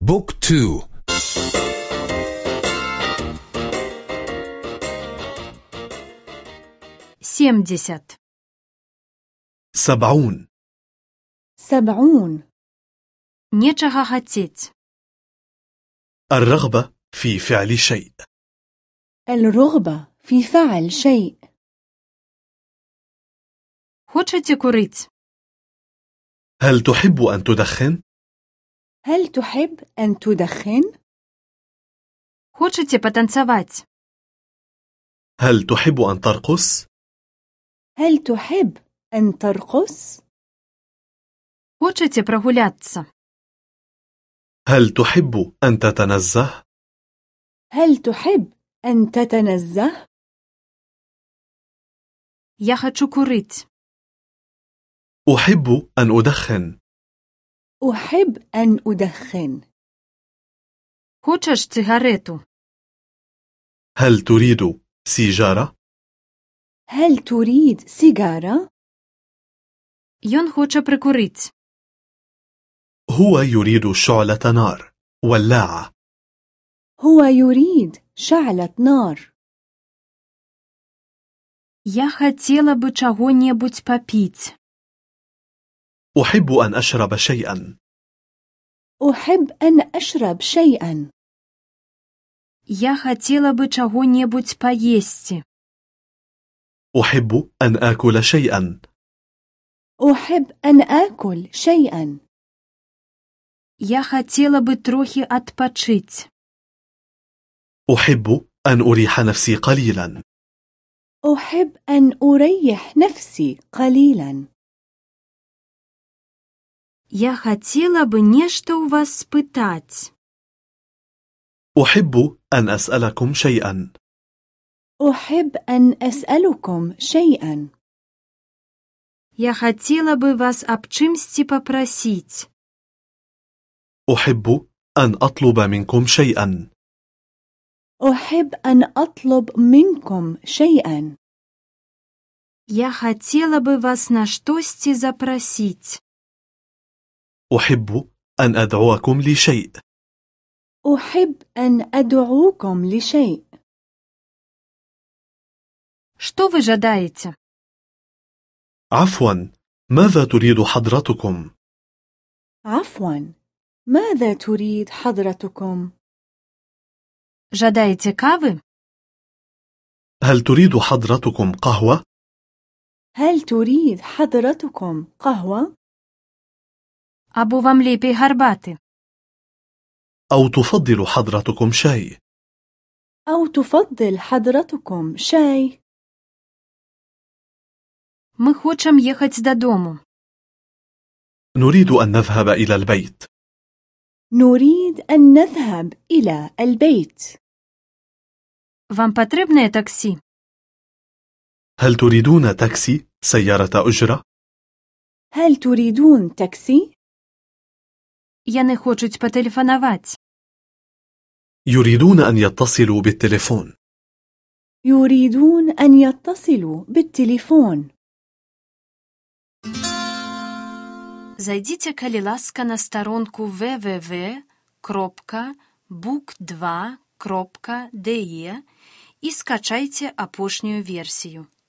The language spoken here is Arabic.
بوك تو семьдесят سبعون سبعون нечага хацець الرغبة في فعل شيء الرغبة في فعل شيء хочаце курыць هل تحب أن تدخن؟ هل تحب أن تدخن؟ хочаце патанцаваць هل تحب أن ترقص؟ هل تحب أن ترقص؟ хочаце прагуляцца هل تحب أن تتنزه؟ هل تحب أن تتنزه؟ я хачу курыць أحب أن أدخن أحب أن أدخن хочаш цыгарету هل تريد سيجارة؟ هل تريد سيجارة؟ Ён хоча прыкурыць هو يريد شعلة نار ولاعة هو يريد شعلة نار я хацела бы чаго-небудзь папіць أحب أن أشرب شيئا أحب أن أشرب شيئا я хацела бы чаго-небудзь паесці أحب أن آكل شيئا أحب أن آكل شيئا я хацела бы трохі адпачыць أحب أن أريح نفسي قليلا أحب أن أريح نفسي قليلا я хацела бы нешта ў вас спытаць أحب أن أسألكم شيئا أحب أن أسألكم شيئا я хацела бы вас аб чымсьці папрасіць أحب أن أطلب منكم شيئا أحب أن أطلب منكم شيئا я хацела бы вас на штосьці запрасіць أحب أن أدعوكم لشيء أحب أن أدعوكم لشيء што вы жадаеце عفوا ماذا تريد حضرتكم؟ عفوا ماذا تريد حضرتكم؟ жадаеце кавы هل تريد حضرتكم قهوة؟ هل تريد حضرتكم قهوة؟ або вам лепей гарбаты أو تفضل حضرتكم شاي؟ أو تفضل حضرتكم شاي؟ мы хочам ехаць дадому نريد أن نذهب إلى البيت نريد أن نذهب إلى البيت вам патрэбнае таксі هل تريدون تاكسي سيارة أجرة؟ هل تريدون تاكسي؟ яны хочуць патэлефанаваць يريدون أن يتصلوا بالتليفون يريدون أن يتصلوا بالتليفون Зайдзіце, калі ласка, на старонку www.book2.de і скачайце апошнюю версію.